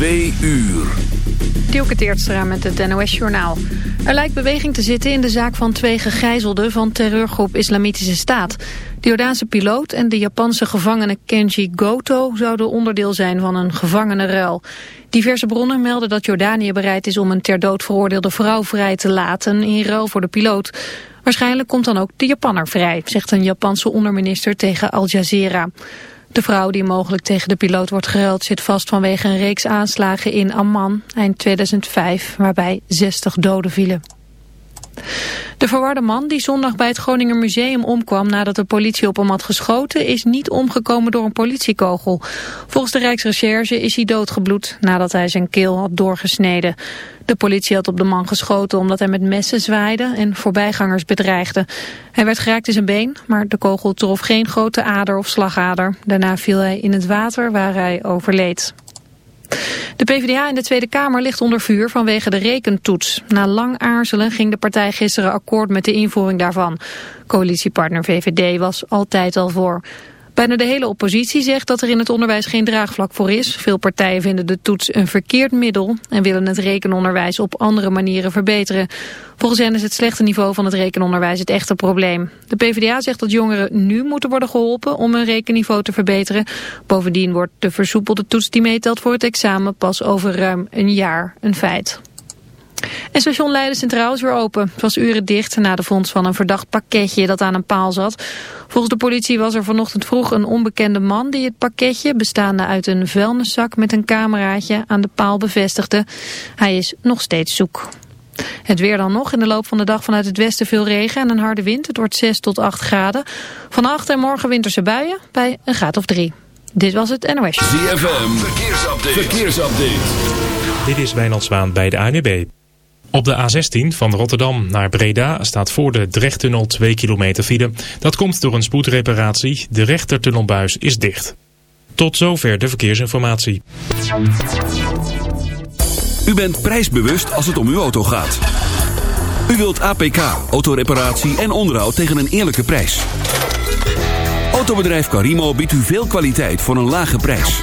Twee uur. Dielke Teertstra met het NOS-journaal. Er lijkt beweging te zitten in de zaak van twee gegijzelden van terreurgroep Islamitische Staat. De Jordaanse piloot en de Japanse gevangene Kenji Goto zouden onderdeel zijn van een gevangenenruil. Diverse bronnen melden dat Jordanië bereid is om een ter dood veroordeelde vrouw vrij te laten in ruil voor de piloot. Waarschijnlijk komt dan ook de Japanner vrij, zegt een Japanse onderminister tegen Al Jazeera. De vrouw die mogelijk tegen de piloot wordt geruild zit vast vanwege een reeks aanslagen in Amman eind 2005 waarbij 60 doden vielen. De verwarde man die zondag bij het Groninger Museum omkwam nadat de politie op hem had geschoten is niet omgekomen door een politiekogel. Volgens de Rijksrecherche is hij doodgebloed nadat hij zijn keel had doorgesneden. De politie had op de man geschoten omdat hij met messen zwaaide en voorbijgangers bedreigde. Hij werd geraakt in zijn been, maar de kogel trof geen grote ader of slagader. Daarna viel hij in het water waar hij overleed. De PvdA in de Tweede Kamer ligt onder vuur vanwege de rekentoets. Na lang aarzelen ging de partij gisteren akkoord met de invoering daarvan. Coalitiepartner VVD was altijd al voor. Bijna de hele oppositie zegt dat er in het onderwijs geen draagvlak voor is. Veel partijen vinden de toets een verkeerd middel en willen het rekenonderwijs op andere manieren verbeteren. Volgens hen is het slechte niveau van het rekenonderwijs het echte probleem. De PvdA zegt dat jongeren nu moeten worden geholpen om hun rekenniveau te verbeteren. Bovendien wordt de versoepelde toets die meetelt voor het examen pas over ruim een jaar een feit. En station Leiden Centraal is weer open. Het was uren dicht na de vondst van een verdacht pakketje dat aan een paal zat. Volgens de politie was er vanochtend vroeg een onbekende man die het pakketje, bestaande uit een vuilniszak met een cameraatje, aan de paal bevestigde. Hij is nog steeds zoek. Het weer dan nog. In de loop van de dag vanuit het westen veel regen en een harde wind. Het wordt 6 tot 8 graden. Vannacht en morgen winterse buien bij een graad of 3. Dit was het NOS. ZFM, verkeersupdate. verkeersupdate. Dit is Wijnald Zwaan bij de ANWB. Op de A16 van Rotterdam naar Breda staat voor de Drechttunnel 2 kilometer file. Dat komt door een spoedreparatie. De rechtertunnelbuis is dicht. Tot zover de verkeersinformatie. U bent prijsbewust als het om uw auto gaat. U wilt APK, autoreparatie en onderhoud tegen een eerlijke prijs. Autobedrijf Carimo biedt u veel kwaliteit voor een lage prijs.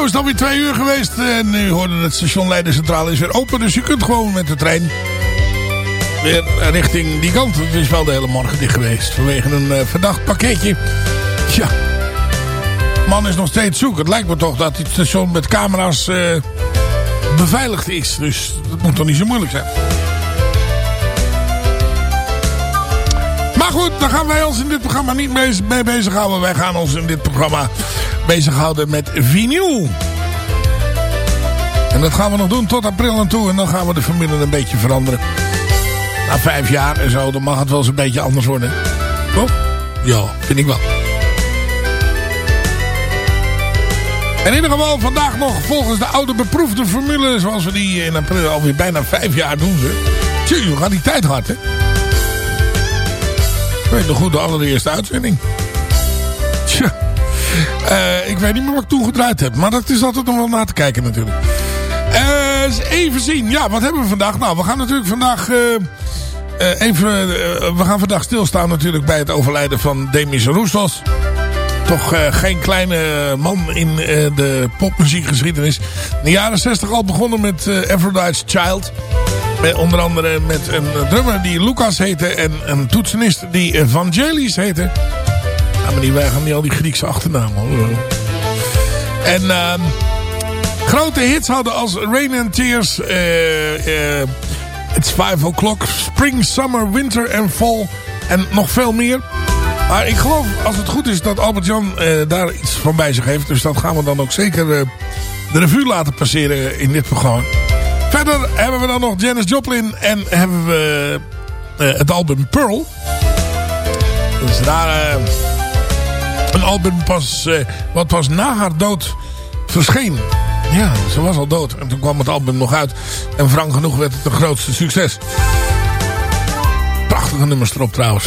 Zo is het alweer twee uur geweest. En nu hoorde het station Leiden Centraal is weer open. Dus je kunt gewoon met de trein weer richting die kant. Het is wel de hele morgen dicht geweest. Vanwege een uh, verdacht pakketje. Tja. Man is nog steeds zoek. Het lijkt me toch dat het station met camera's uh, beveiligd is. Dus dat moet toch niet zo moeilijk zijn. Maar goed, daar gaan wij ons in dit programma niet mee bezighouden. Wij gaan ons in dit programma bezighouden met vinyl. En dat gaan we nog doen tot april en toe. En dan gaan we de familie een beetje veranderen. Na vijf jaar en zo, dan mag het wel eens een beetje anders worden. Toch? Ja, vind ik wel. In ieder geval vandaag nog volgens de oude beproefde formule... zoals we die in april alweer bijna vijf jaar doen. Ze. Tjie, hoe gaat die tijd hard, hè? Ik weet nog goed de allereerste uitzending. Tja. Uh, ik weet niet meer wat ik toen gedraaid heb. Maar dat is altijd nog wel na te kijken natuurlijk. Uh, even zien. Ja, wat hebben we vandaag? Nou, we gaan natuurlijk vandaag... Uh, even, we gaan vandaag stilstaan natuurlijk bij het overlijden van Demis Roussos toch geen kleine man in de popmuziekgeschiedenis. In de jaren 60 al begonnen met Aphrodite's Child. Onder andere met een drummer die Lucas heette. En een toetsenist die Vangelis heette. Ja, maar die gaan niet al die Griekse achternamen. Hoor. En ehm, grote hits hadden als Rain and Tears. It's 5 o'clock. Spring, Summer, Winter and Fall. En nog veel meer. Maar ik geloof, als het goed is, dat Albert-Jan uh, daar iets van bij zich heeft. Dus dat gaan we dan ook zeker de revue laten passeren in dit programma. Verder hebben we dan nog Janis Joplin en hebben we het album Pearl. Dus daar een album pas, wat pas na haar dood verscheen. Ja, ze was al dood. En toen kwam het album nog uit. En wrang genoeg werd het een grootste succes. Prachtige nummers erop trouwens.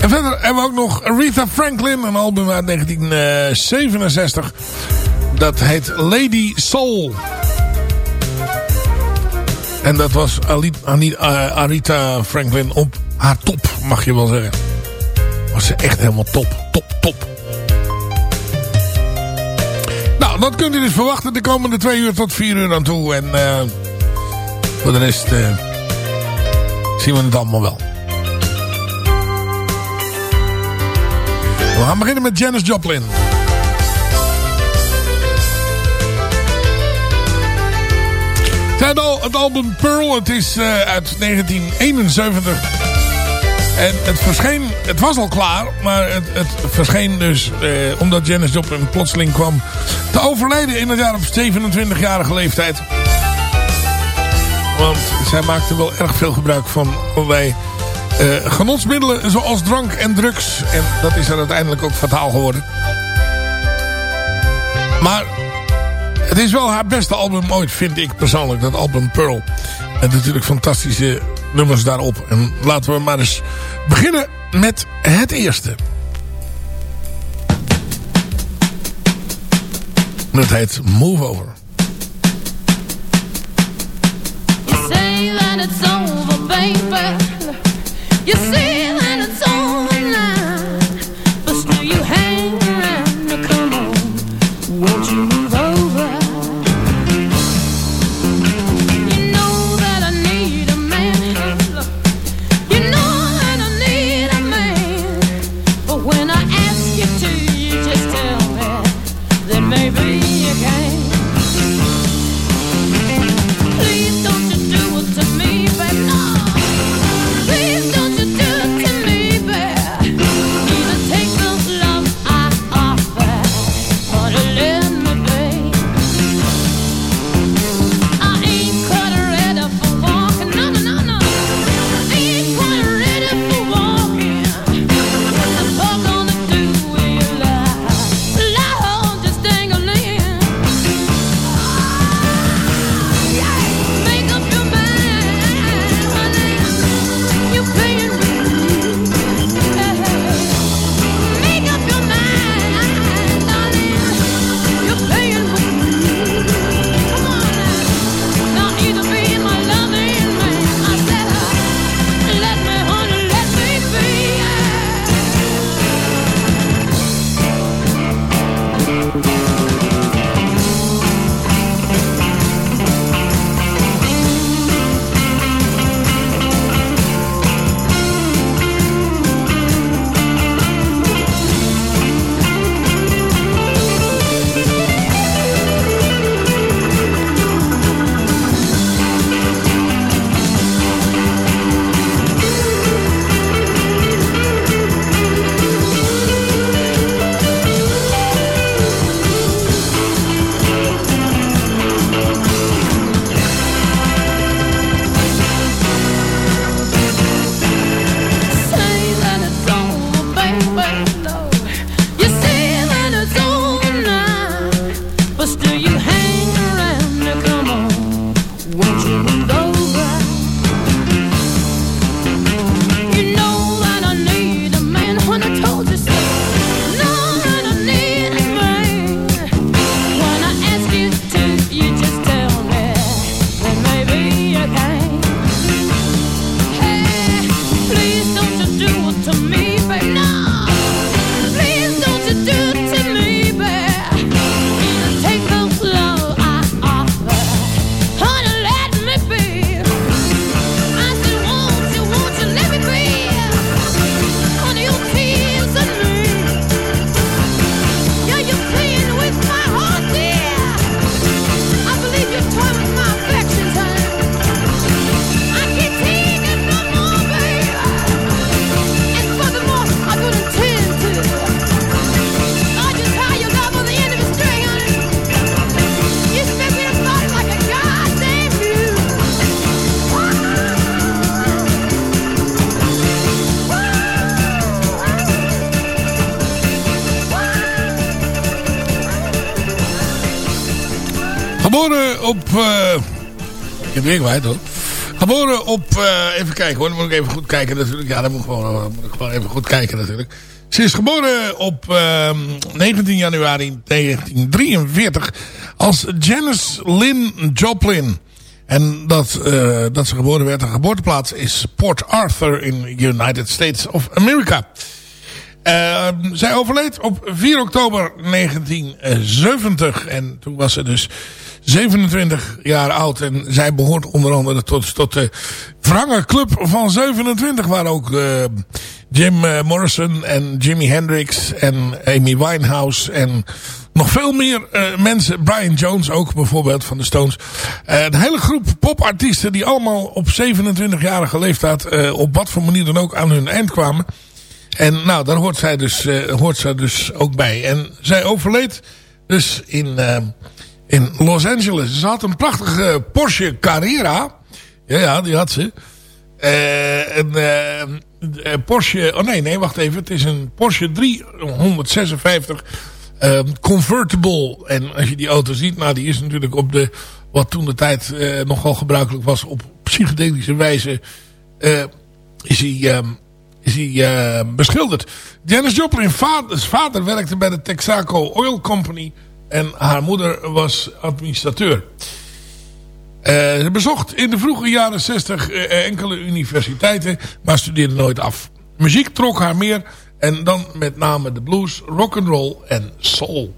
En verder hebben we ook nog Aretha Franklin, een album uit 1967. Dat heet Lady Soul. En dat was Aretha Franklin op haar top, mag je wel zeggen. Was echt helemaal top, top, top. Nou, dat kunt u dus verwachten de komende twee uur tot vier uur aan toe. En uh, voor de rest uh, zien we het allemaal wel. We gaan beginnen met Janis Joplin. Het, al, het album Pearl, het is uh, uit 1971. En het verscheen, het was al klaar, maar het, het verscheen dus, eh, omdat Janis Joplin plotseling kwam te overlijden in het jaar op 27-jarige leeftijd. Want zij maakte wel erg veel gebruik van allerlei uh, genotsmiddelen zoals drank en drugs. En dat is er uiteindelijk ook fataal geworden. Maar het is wel haar beste album ooit, vind ik persoonlijk. Dat album Pearl. En natuurlijk fantastische nummers daarop. En laten we maar eens beginnen met het eerste. Dat heet Move Over. You say that it's over, baby. You see Geboren op... Uh, ik heb weer kwijt. Geboren op... Uh, even kijken hoor, dan moet ik even goed kijken natuurlijk. Ja, dan moet ik gewoon, moet ik gewoon even goed kijken natuurlijk. Ze is geboren op uh, 19 januari 1943 als Janice Lynn Joplin. En dat, dat ze geboren werd, haar geboorteplaats is Port Arthur in United States of America. Uh, zij overleed op 4 oktober 1970 en toen was ze dus 27 jaar oud. En zij behoort onder andere tot, tot de wrange club van 27 waar ook uh, Jim uh, Morrison en Jimi Hendrix en Amy Winehouse en nog veel meer uh, mensen. Brian Jones ook bijvoorbeeld van de Stones. Een hele groep popartiesten die allemaal op 27-jarige leeftijd op wat voor manier dan ook aan hun eind kwamen. En nou, daar hoort zij dus, hoort zij dus ook bij. En zij overleed dus in, in Los Angeles. Ze had een prachtige Porsche Carrera. Ja, ja, die had ze. een Porsche, oh nee, nee, wacht even. Het is een Porsche 356 Um, convertible. En als je die auto ziet, nou die is natuurlijk op de, wat toen de tijd nogal gebruikelijk was, op psychedelische wijze is hij, um, is hij beschilderd. Janis Joplin vader, vader werkte bij de Texaco Oil Company en haar moeder was administrateur. ze bezocht in de vroege jaren 60 enkele universiteiten, maar studeerde nooit af. Muziek trok haar meer en dan met name de blues, rock and roll en soul.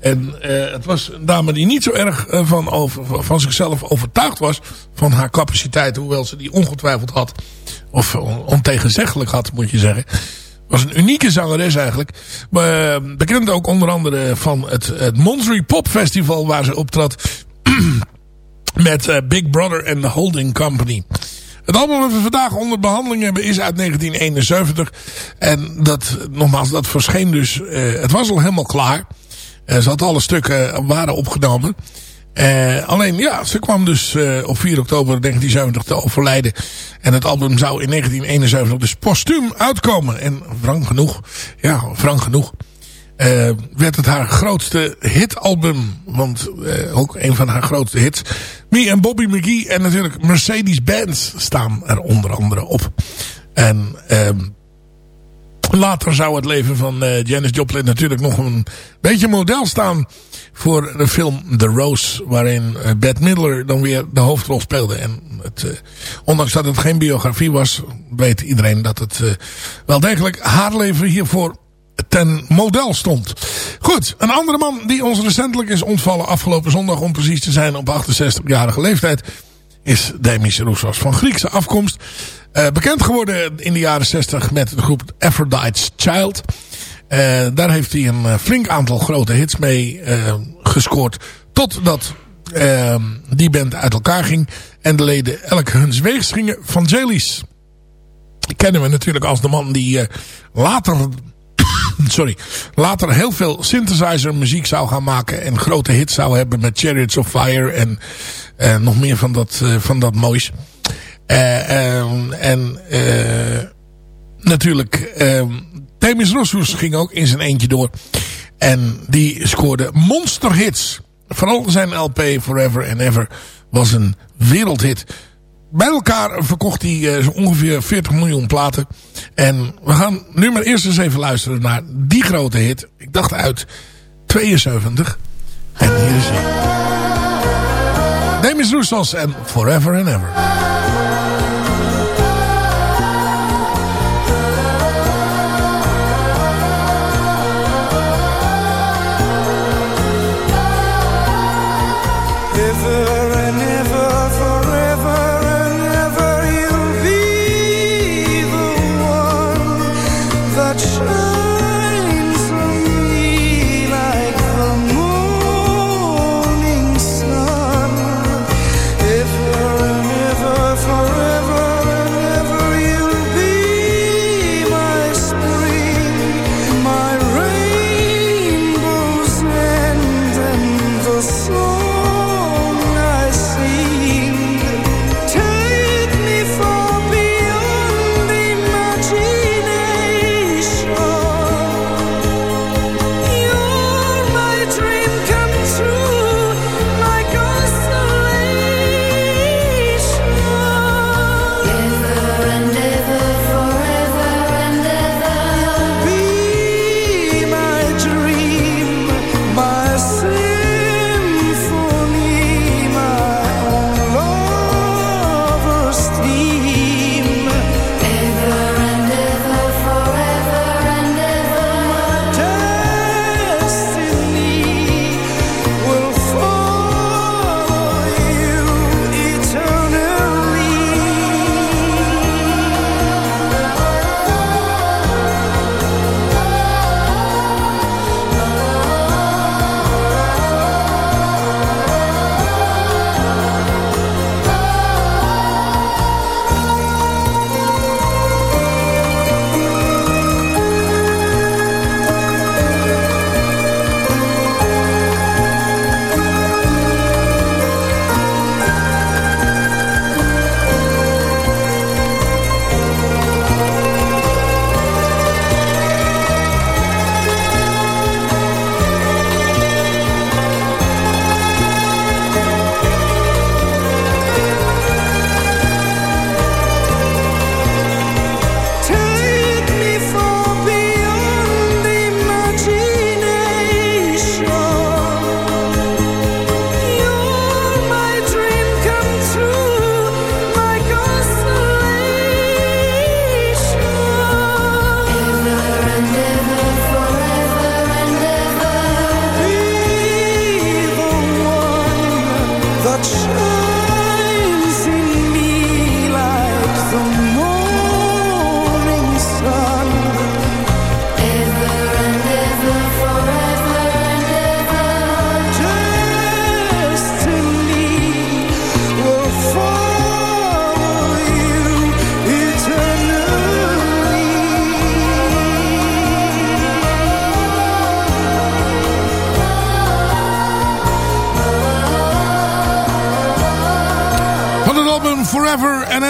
En uh, het was een dame die niet zo erg van, over, van zichzelf overtuigd was van haar capaciteit. Hoewel ze die ongetwijfeld had. Of ontegenzeggelijk had moet je zeggen. Was een unieke zangeres eigenlijk. Uh, bekend ook onder andere van het, het Monterey Pop Festival waar ze optrad. met Big Brother and the Holding Company. Het album dat we vandaag onder behandeling hebben is uit 1971. En dat, nogmaals, dat verscheen dus... Uh, het was al helemaal klaar. Uh, ze had alle stukken waren opgenomen. Uh, alleen ja, ze kwam dus uh, op 4 oktober 1970 te overlijden. En het album zou in 1971 dus postuum uitkomen. En frank genoeg, ja, frank genoeg, uh, werd het haar grootste hitalbum. Want ook een van haar grootste hits. Me en Bobby McGee en natuurlijk Mercedes-Benz staan er onder andere op. En uh, later zou het leven van Janis Joplin natuurlijk nog een beetje model staan voor de film The Rose. Waarin uh, Bette Midler dan weer de hoofdrol speelde. En het, uh, ondanks dat het geen biografie was, weet iedereen dat het wel degelijk haar leven hiervoor ten model stond. Goed, een andere man die ons recentelijk is ontvallen afgelopen zondag om precies te zijn op 68-jarige leeftijd is Demis Roussos van Griekse afkomst. Bekend geworden in de jaren 60 met de groep Aphrodite's Child. Uh, daar heeft hij een uh, flink aantal grote hits mee gescoord. Totdat die band uit elkaar ging. En de leden elk huns weegs gingen. Van Jalies kennen we natuurlijk als de man die later sorry, later heel veel synthesizer muziek zou gaan maken. En grote hits zou hebben met Chariots of Fire en uh, nog meer van dat, uh, van dat moois. Uh, en natuurlijk, Themis Rossous ging ook in zijn eentje door. En die scoorde monsterhits. Vooral zijn LP Forever and Ever was een wereldhit. Bij elkaar verkocht hij uh, zo ongeveer 40 miljoen platen. En we gaan nu maar eerst eens even luisteren naar die grote hit. Ik dacht uit 72. En hier is hij. Demis en Forever and Ever.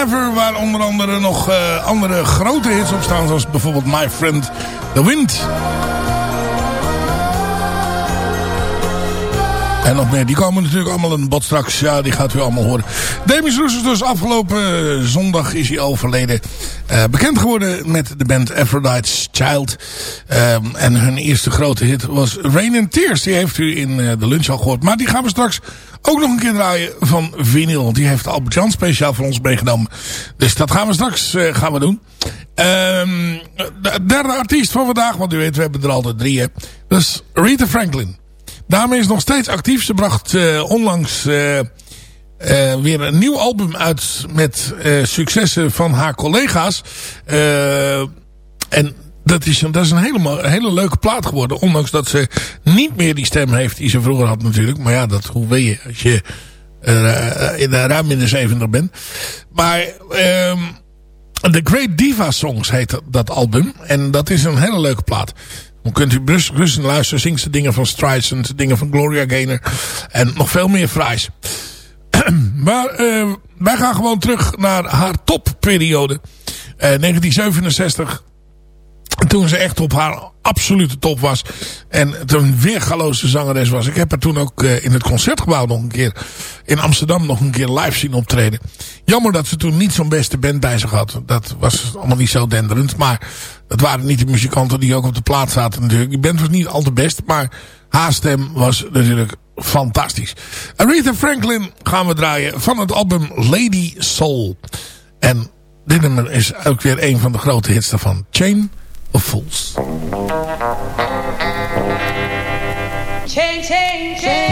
Waar onder andere nog uh, andere grote hits op staan. Zoals bijvoorbeeld My Friend The Wind. En nog meer. Die komen natuurlijk allemaal in bod straks. Ja, die gaat u allemaal horen. Demis Roussos dus afgelopen zondag is hij overleden. Uh, bekend geworden met de band Aphrodite's Child. Um, en hun eerste grote hit was Rain and Tears. Die heeft u in uh, de lunch al gehoord. Maar die gaan we straks ook nog een keer draaien van vinyl. Die heeft Albert Jan speciaal voor ons meegenomen. Dus dat gaan we straks gaan we doen. Um, de derde artiest van vandaag. Want u weet, we hebben er altijd drie. Dat is Rita Franklin. Dame is nog steeds actief. Ze bracht uh, onlangs uh, uh, weer een nieuw album uit met successen van haar collega's. en dat is, dat is een hele, hele leuke plaat geworden. Ondanks dat ze niet meer die stem heeft die ze vroeger had natuurlijk. Maar ja, dat hoe weet je als je in, ruim in de 70 bent. Maar... Um, The Great Diva Songs heet dat album. En dat is een hele leuke plaat. Dan kunt u rustig luisteren. Zingt ze dingen van Streisand, dingen van Gloria Gaynor. En nog veel meer fraais. maar uh, wij gaan gewoon terug naar haar topperiode. Uh, 1967. Toen ze echt op haar absolute top was. En een weergaloze zangeres was. Ik heb haar toen ook uh, in het concertgebouw nog een keer in Amsterdam nog een keer live zien optreden. Jammer dat ze toen niet zo'n beste band bij zich had. Dat was allemaal niet zo denderend. Maar dat waren niet de muzikanten die ook op de plaat zaten natuurlijk. Die band was niet al te best. Maar haar stem was natuurlijk fantastisch. Aretha Franklin gaan we draaien van het album Lady Soul. En dit nummer is ook weer een van de grote hits daarvan. Chain of Fools. Chain, chain, chain.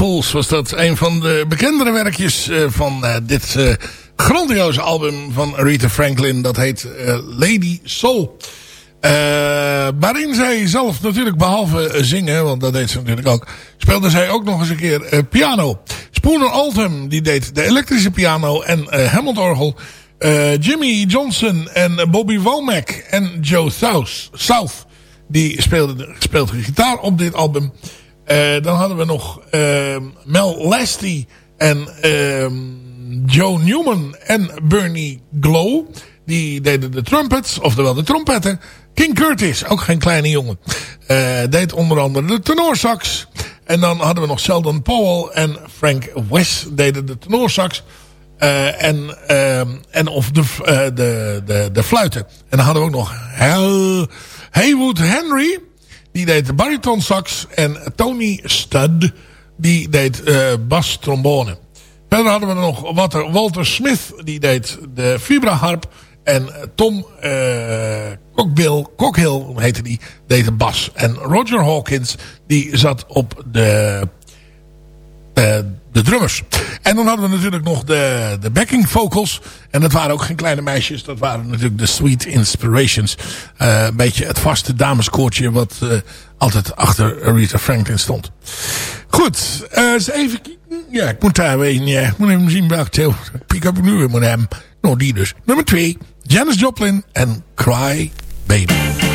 Fools was dat een van de bekendere werkjes uh, van uh, dit uh, grandioze album van Aretha Franklin. Dat heet Lady Soul. waarin zij zelf natuurlijk behalve zingen, want dat deed ze natuurlijk ook, speelde zij ook nog eens een keer piano. Spooner Oldham die deed de elektrische piano en Hammond orgel. Jimmy Johnson en Bobby Womack en Joe South, South Die speelde, speelde gitaar op dit album. Eh, dan hadden we nog uh, Mel Lesty en uh, Joe Newman en Bernie Glow. Die deden de trumpets, oftewel de trompetten. King Curtis, ook geen kleine jongen, uh, deed onder andere de tenorsax. En dan hadden we nog Sheldon Powell en Frank West deden de tenorsax. Uh, en, uh, en of de, de, de, de fluiten. En dan hadden we ook nog Hel Haywood Henry. Die deed de bariton sax. En Tony Stud. Die deed bas trombone. Verder hadden we nog Walter, Smith. Die deed de vibraharp. En Tom Cockbill, Cockhill heette die, deed de bas. En Roger Hawkins die zat op de, de drummers. En dan hadden we natuurlijk nog de, de backing vocals. En dat waren ook geen kleine meisjes. Dat waren natuurlijk de Sweet Inspirations. Uh, een beetje het vaste dameskoortje wat uh, altijd achter Aretha Franklin stond. Goed, uh, eens even. Ja, ik moet daar weer ja, ik moet even zien welke pick up nu weer moet hebben. Nou, die dus. Nummer 2, Janis Joplin en Cry Baby.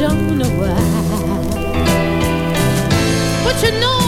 Don't know why. But you know.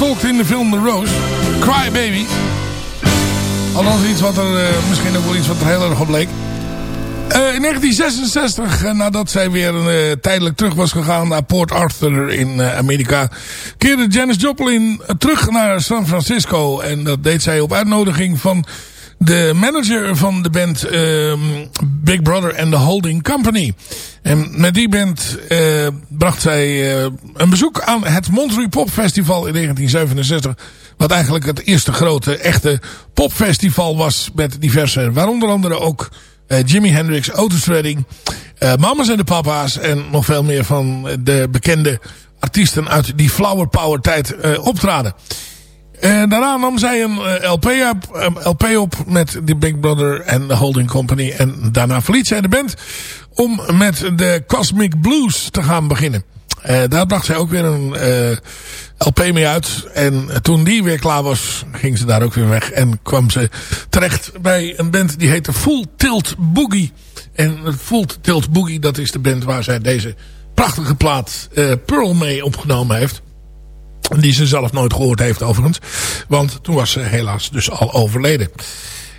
Vertolkt in de film The Rose. Cry Baby. Althans iets wat er, uh, misschien ook wel iets wat er heel erg op leek. Uh, in 1966, uh, nadat zij weer tijdelijk terug was gegaan naar Port Arthur in Amerika, keerde Janis Joplin terug naar San Francisco. En dat deed zij op uitnodiging van de manager van de band ehm, Big Brother and the Holding Company. En met die band bracht zij een bezoek aan het Monterey Pop Festival in 1967. Wat eigenlijk het eerste grote echte popfestival was met diverse, waaronder andere ook uh, Jimi Hendrix, Otis Redding, uh, Mamas en de Papa's en nog veel meer van de bekende artiesten uit die Flower Power tijd uh, optraden. En daarna nam zij een LP op, LP op met de Big Brother en de Holding Company. En daarna verliet zij de band om met de Cosmic Blues te gaan beginnen. Uh, daar bracht zij ook weer een uh, LP mee uit. En toen die weer klaar was, ging ze daar ook weer weg. En kwam ze terecht bij een band die heette Full Tilt Boogie. En Full Tilt Boogie, dat is de band waar zij deze prachtige plaat Pearl mee opgenomen heeft. Die ze zelf nooit gehoord heeft overigens. Want toen was ze helaas dus al overleden.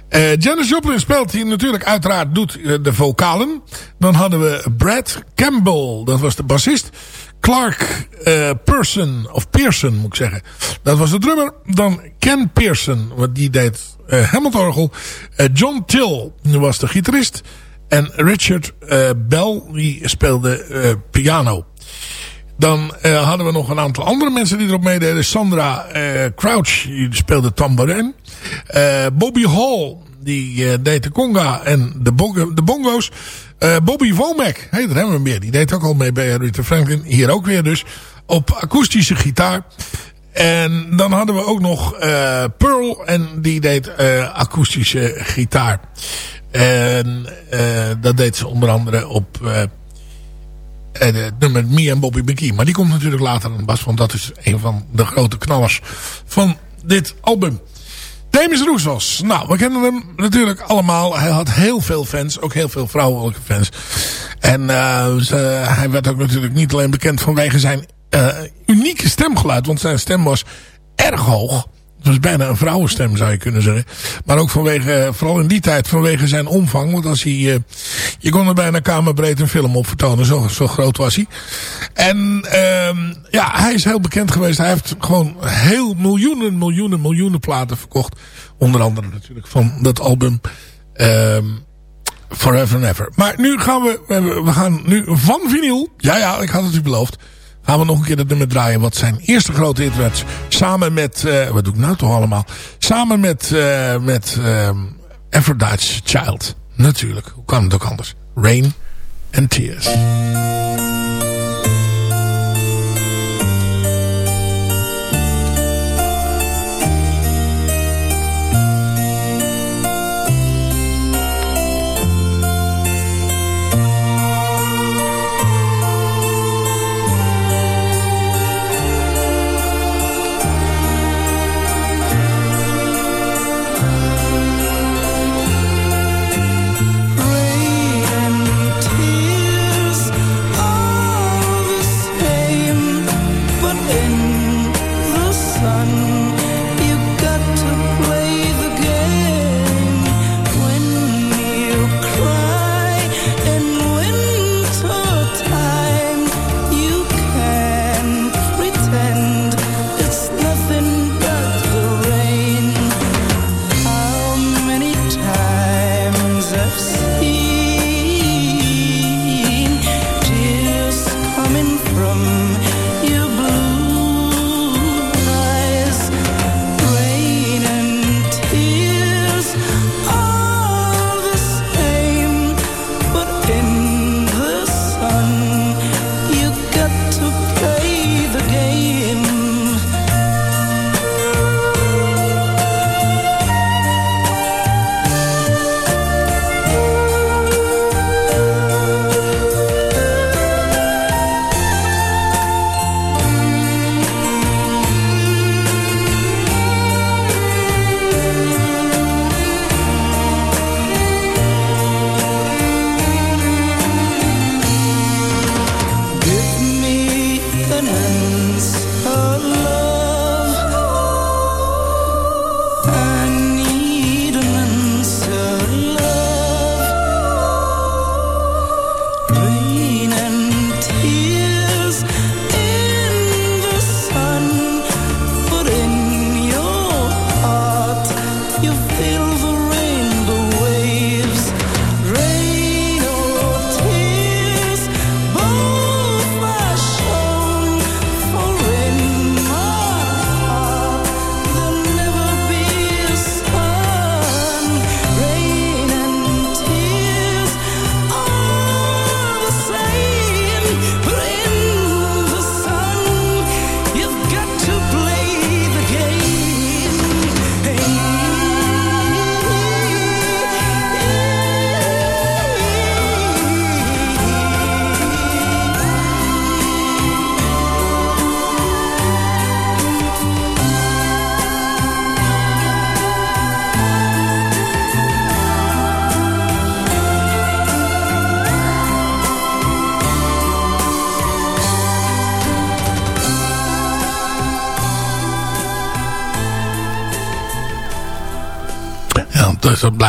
Uh, Janis Joplin speelt hier natuurlijk uiteraard doet de vocalen. Dan hadden we Brad Campbell, dat was de bassist. Clark uh, Person, of Pearson moet ik zeggen. Dat was de drummer. Dan Ken Pearson, wat die deed uh, Hammond-orgel. John Till was de gitarist. En Richard Bell, die speelde piano. Dan hadden we nog een aantal andere mensen die erop meededen. Sandra Crouch, die speelde tambourijn. Bobby Hall, die deed de conga en de, de bongo's. Bobby Womack, hey, daar hebben we meer. Die deed ook al mee bij Rita Franklin. Hier ook weer dus. Op akoestische gitaar. En dan hadden we ook nog Pearl. En die deed akoestische gitaar. En dat deed ze onder andere op het nummer Me en Bobby McGee. Maar die komt natuurlijk later aan Bas. Want dat is een van de grote knallers van dit album. Demis Roussos. Nou, we kennen hem natuurlijk allemaal. Hij had heel veel fans. Ook heel veel vrouwelijke fans. En ze, hij werd ook natuurlijk niet alleen bekend vanwege zijn uh, unieke stemgeluid. Want zijn stem was erg hoog. Het was bijna een vrouwenstem zou je kunnen zeggen. Maar ook vanwege, vooral in die tijd, vanwege zijn omvang. Want als hij, uh, je kon er bijna kamerbreed een film op vertonen. Zo, zo groot was hij. En um, ja, hij is heel bekend geweest. Hij heeft gewoon heel miljoenen, miljoenen, miljoenen platen verkocht. Onder andere natuurlijk van dat album um, Forever and Ever. Maar nu gaan we, we gaan nu van vinyl. Ja, ja, ik had het u beloofd gaan we nog een keer dat nummer draaien. Wat zijn eerste grote hit. Samen met, uh, wat doe ik nou toch allemaal? Samen met, uh, met Aphrodite's Child. Natuurlijk, hoe kan het ook anders? Rain and Tears.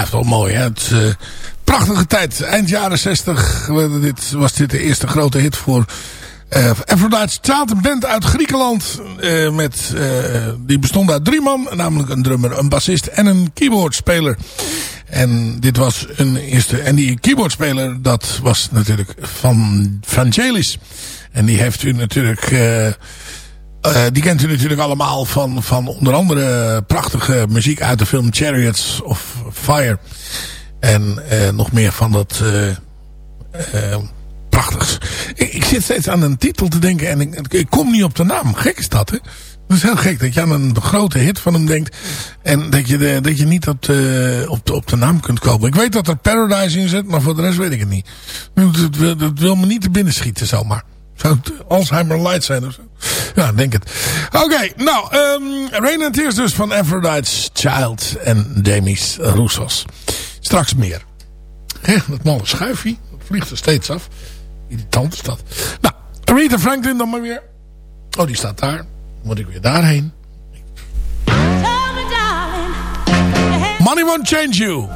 Blijft wel mooi. Hè? Eh, prachtige tijd. Eind jaren 60 dit, was dit de eerste grote hit voor uh, Aphrodite Child. Een band uit Griekenland. Met, die bestond uit drie man. Namelijk een drummer, een bassist en een keyboardspeler. En dit was een eerste... En die keyboardspeler, dat was natuurlijk van Vangelis. En die heeft u natuurlijk... Uh, die kent u natuurlijk allemaal van, van onder andere prachtige muziek uit de film Chariots of Fire. En uh, nog meer van dat uh, prachtigs. Ik, ik, zit steeds aan een titel te denken en ik, ik, kom niet op de naam. Gek is dat, hè? Dat is heel gek dat je aan een grote hit van hem denkt. En dat je, dat je niet op de, op, de, op de naam kunt komen. Ik weet dat er Paradise in zit, maar voor de rest weet ik het niet. Dat, dat, dat wil me niet te binnen schieten zomaar. Zou het Alzheimer Light zijn of zo? Ja, denk het. Oké, okay, nou, um, Rain and Tears dus van Aphrodite's Child en Demis Roussos. Straks meer. He, dat malle schuifje, dat vliegt er steeds af. Irritant is dat. Nou, Rita Franklin dan maar weer. Oh, die staat daar. Moet ik weer daarheen. Money won't change you.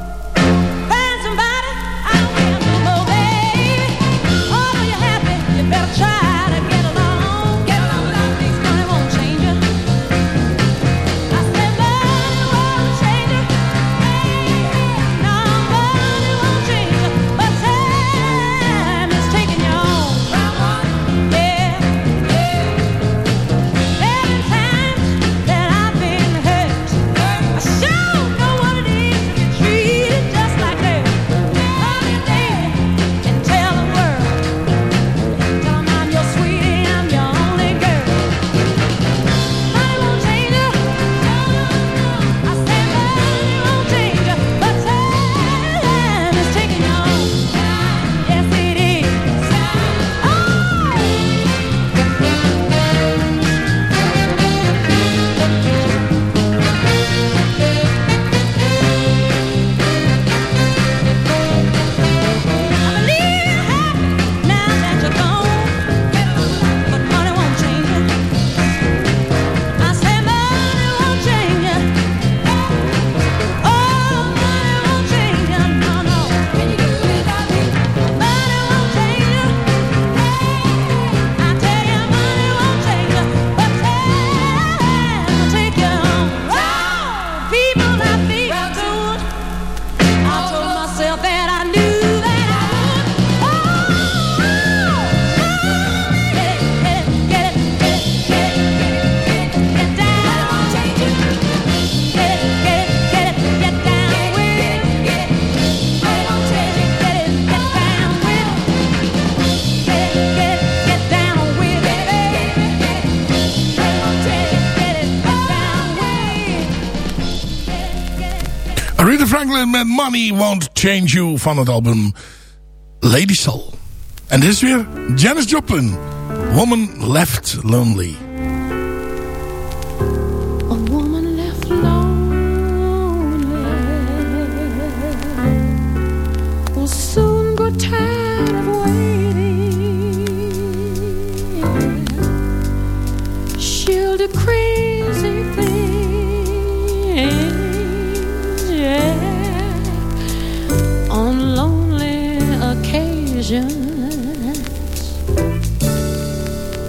Money Won't Change You van het album Lady Soul. En dit is weer Janis Joplin, Woman Left Lonely. Occasions.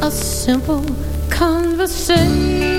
A simple conversation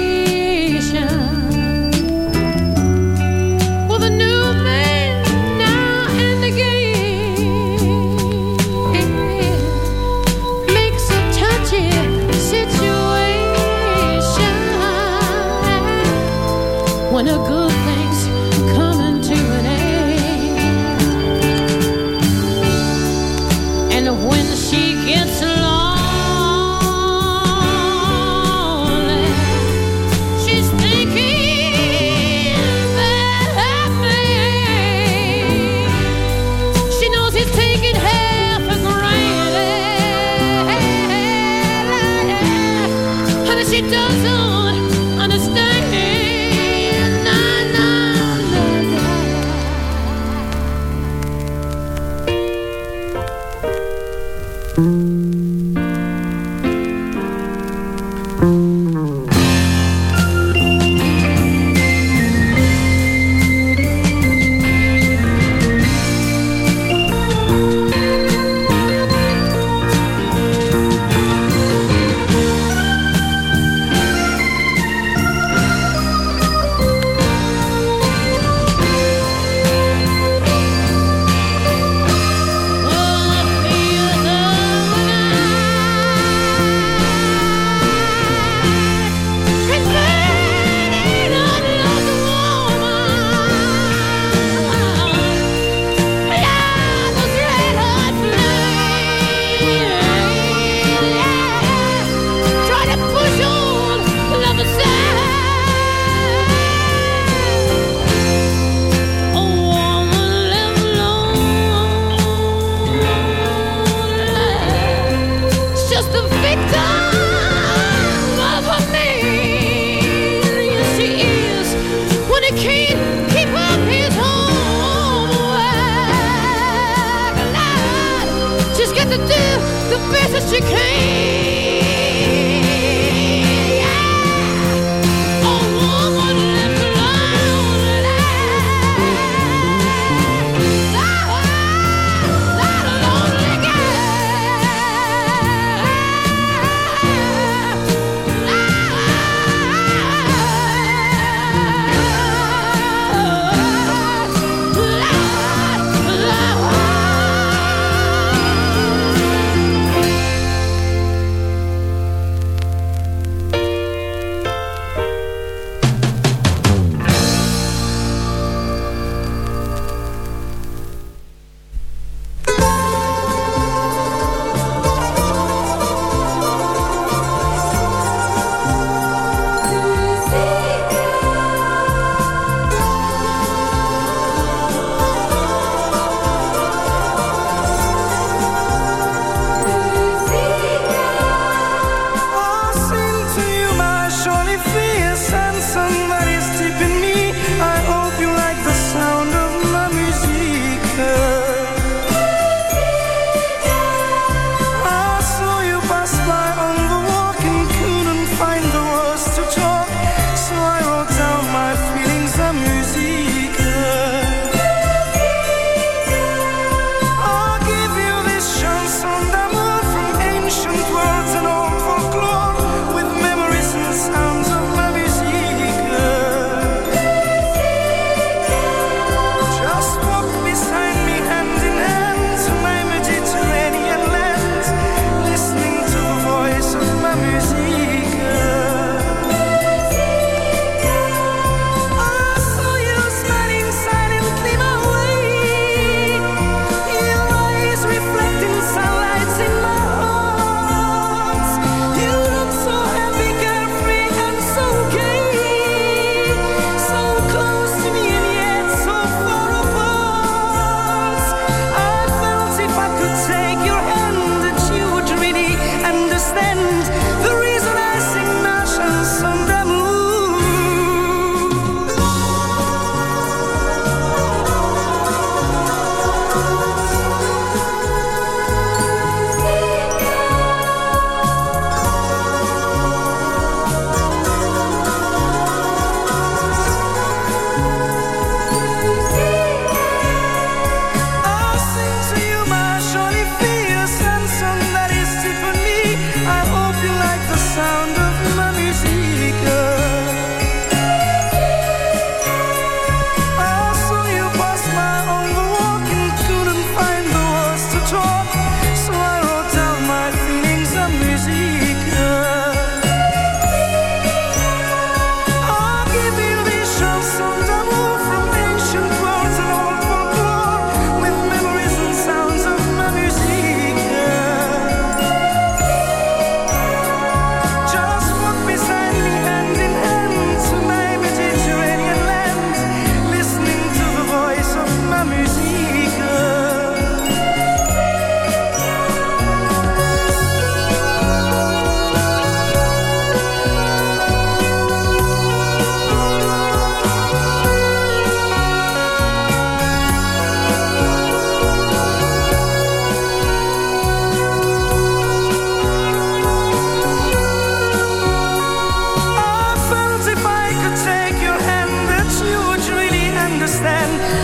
and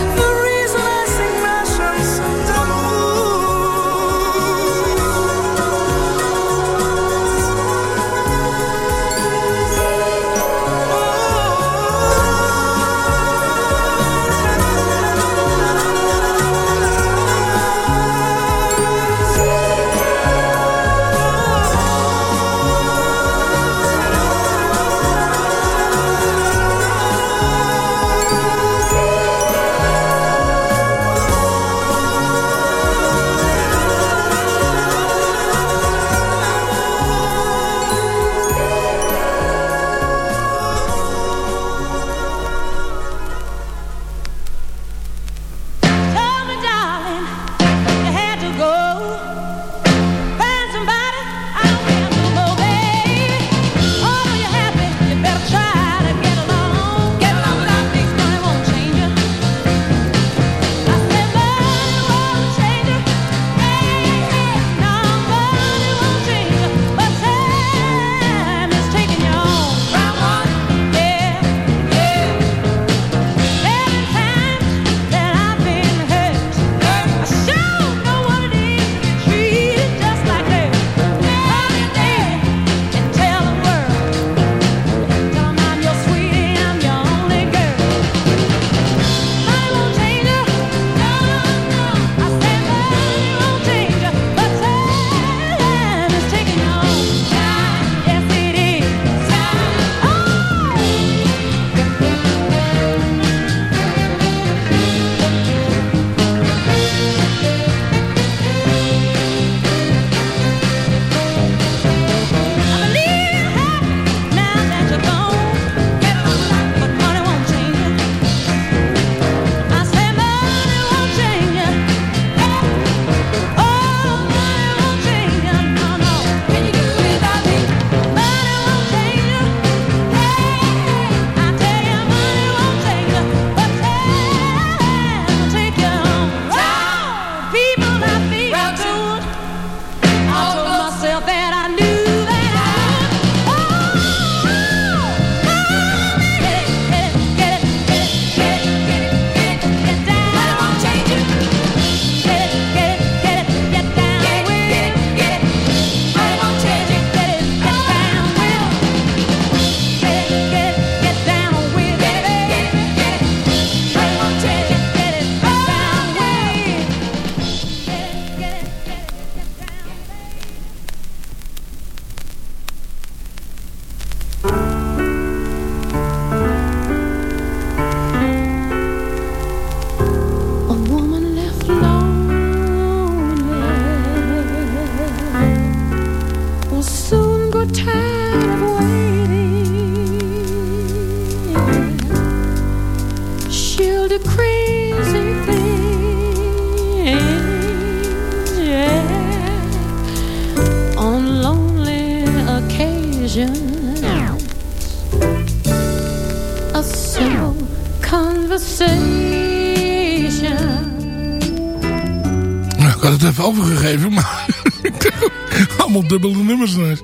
dubbele nummers naar.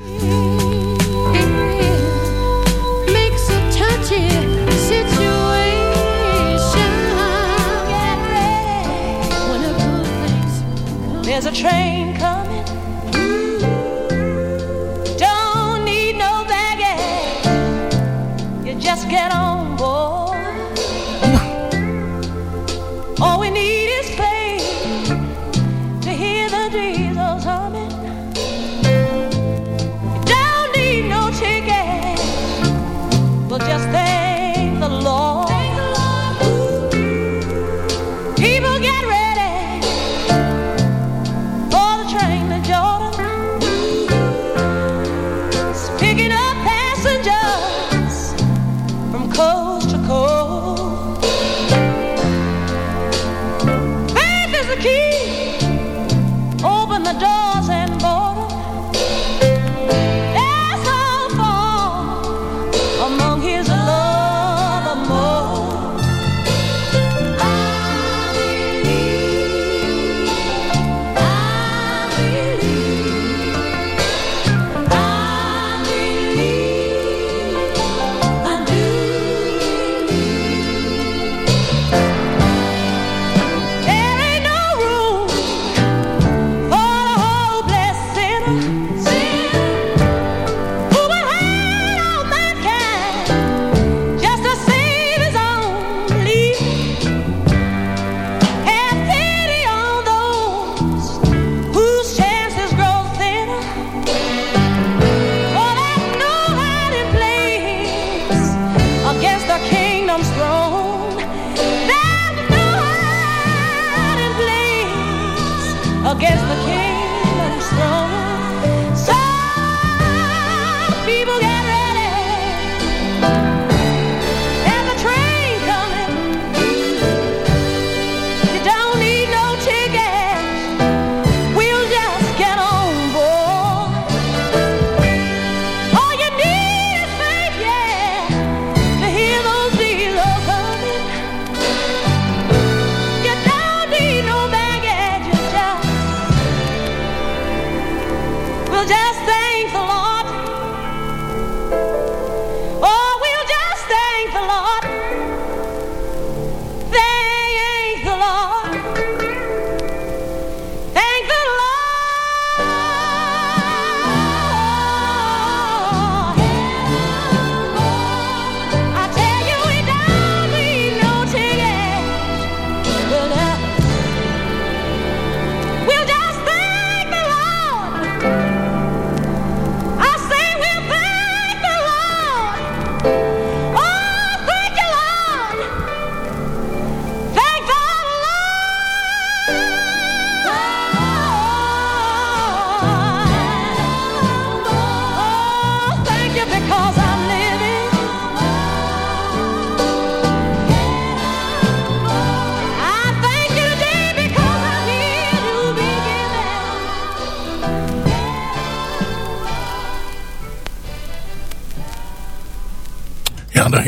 There's a train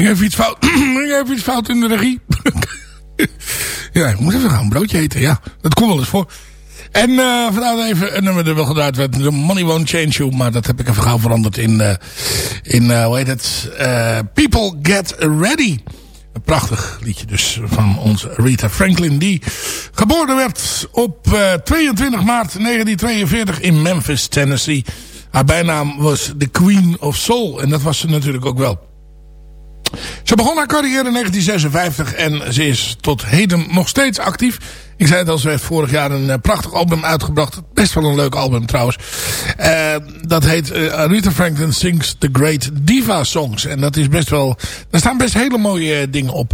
ging even iets fout. Ging even iets fout in de regie. ja, ik moet even gaan een broodje eten. Ja, dat komt wel eens voor. En uh, even een nummer dat wel gedraaid werd. The Money Won't Change You. Maar dat heb ik even gauw veranderd in, uh, in uh, hoe heet het? People Get Ready. Een prachtig liedje dus van onze Rita Franklin. Die geboren werd op uh, 22 maart 1942 in Memphis, Tennessee. Haar bijnaam was The Queen of Soul. En dat was ze natuurlijk ook wel. Ze begon haar carrière in 1956 en ze is tot heden nog steeds actief. Ik zei het al, ze heeft vorig jaar een uh, prachtig album uitgebracht. Best wel een leuk album trouwens. Uh, dat heet uh, Rita Franklin Sings The Great Diva Songs. En dat is best wel... Daar staan best hele mooie dingen op.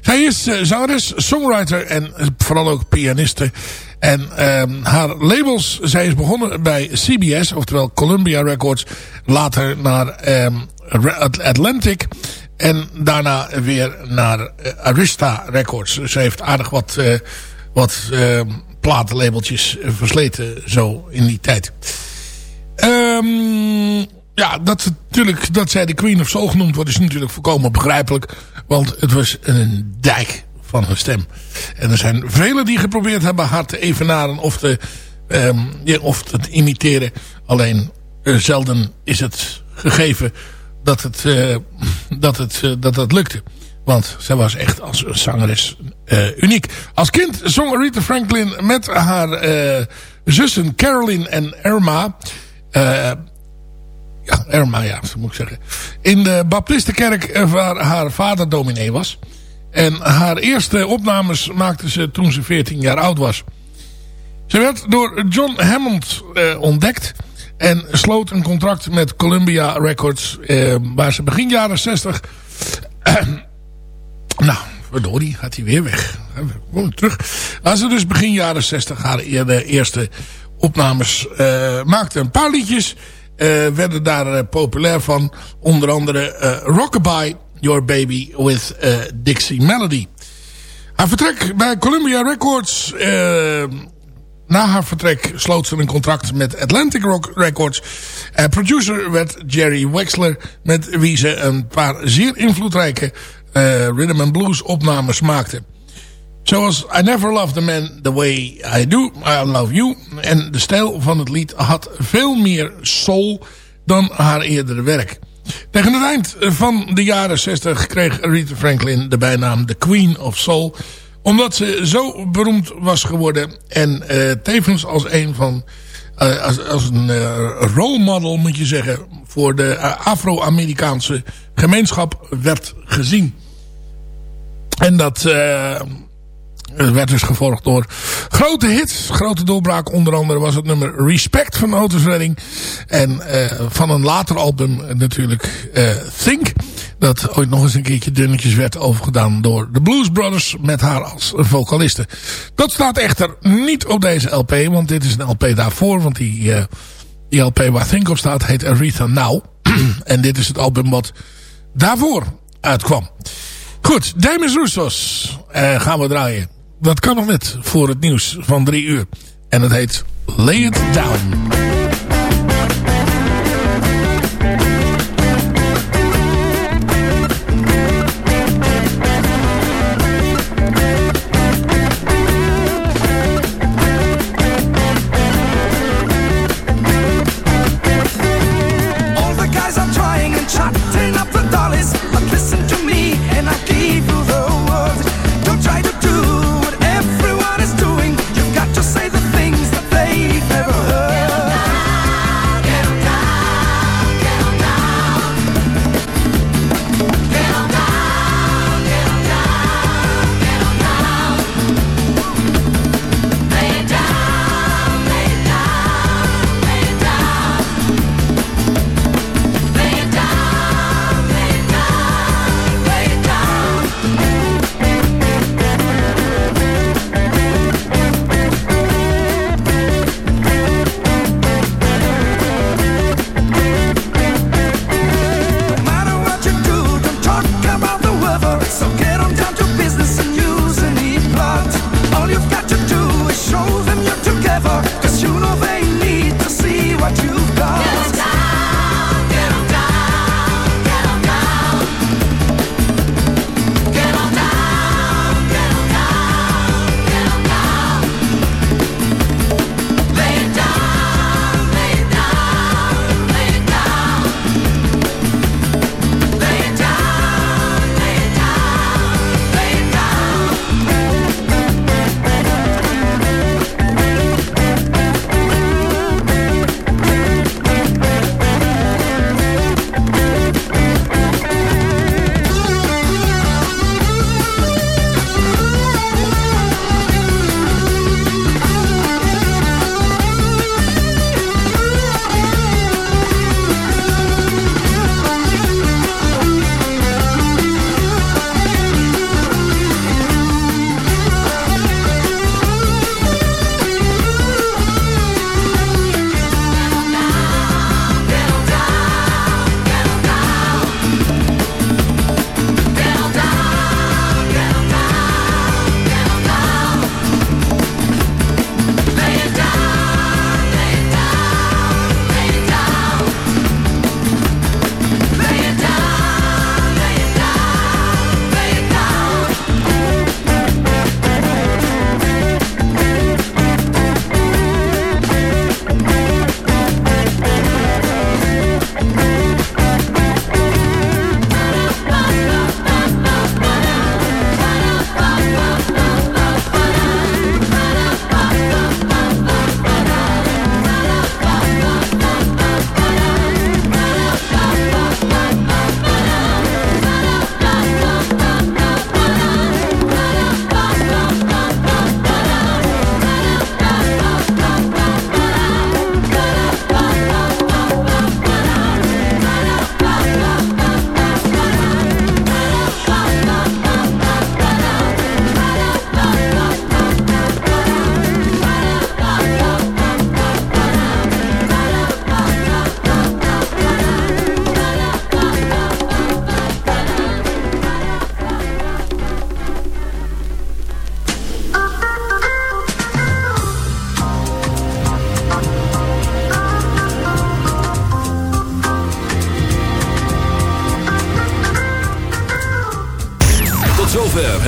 Zij is zangeres, songwriter en vooral ook pianiste. En um, haar labels, zij is begonnen bij CBS, oftewel Columbia Records. Later naar um, Atlantic. En daarna weer naar eh, Arista Records. Ze heeft aardig wat, eh, wat eh, platenlabeltjes versleten zo in die tijd. Ehm, ja, dat, natuurlijk, dat zij de Queen of Soul genoemd wordt is natuurlijk volkomen begrijpelijk. Want het was een dijk van een stem. En er zijn velen die geprobeerd hebben haar te evenaren of te, ehm, of te imiteren. Alleen eh, zelden is het gegeven dat het, eh, dat het, eh, dat het lukte. Want zij was echt als zangeres eh, uniek. Als kind zong Aretha Franklin met haar zussen Carolyn en Irma... ja, Irma, ja, moet ik zeggen. In de Baptistenkerk waar haar vader dominee was. En haar eerste opnames maakte ze toen ze 14 jaar oud was. Ze werd door John Hammond ontdekt. En sloot een contract met Columbia Records. Eh, waar ze begin jaren 60... nou, verdorie, gaat hij weer weg. Gewoon terug. Waar ze dus begin jaren 60 haar eerste opnames eh, maakte. Een paar liedjes eh, werden daar eh, populair van. Onder andere eh, Rockabye, Your Baby with eh, Dixie Melody. Haar vertrek bij Columbia Records... eh, na haar vertrek sloot ze een contract met Atlantic Rock Records. Eh, producer werd Jerry Wexler... met wie ze een paar zeer invloedrijke eh, rhythm and blues opnames maakte. Zoals I Never Loved a Man The Way I Do, I Love You. En de stijl van het lied had veel meer soul dan haar eerdere werk. Tegen het eind van de jaren 60 kreeg Aretha Franklin de bijnaam The Queen of Soul. Omdat ze zo beroemd was geworden en eh, tevens als een van... eh, als, als een eh, role model moet je zeggen voor de Afro-Amerikaanse gemeenschap werd gezien. En dat werd dus gevolgd door grote hits. Grote doorbraak onder andere was het nummer Respect van Otis Redding. En eh, van een later album natuurlijk eh, Think. Dat ooit nog eens een keertje dunnetjes werd overgedaan door de Blues Brothers met haar als vocaliste. Dat staat echter niet op deze LP, want dit is een LP daarvoor. Want die, eh, die LP waar Think op staat heet Aretha Now. en dit is het album wat daarvoor uitkwam. Goed, Demis Roussos eh, gaan we draaien. Dat kan nog net voor het nieuws van drie uur. En het heet Lay It Down.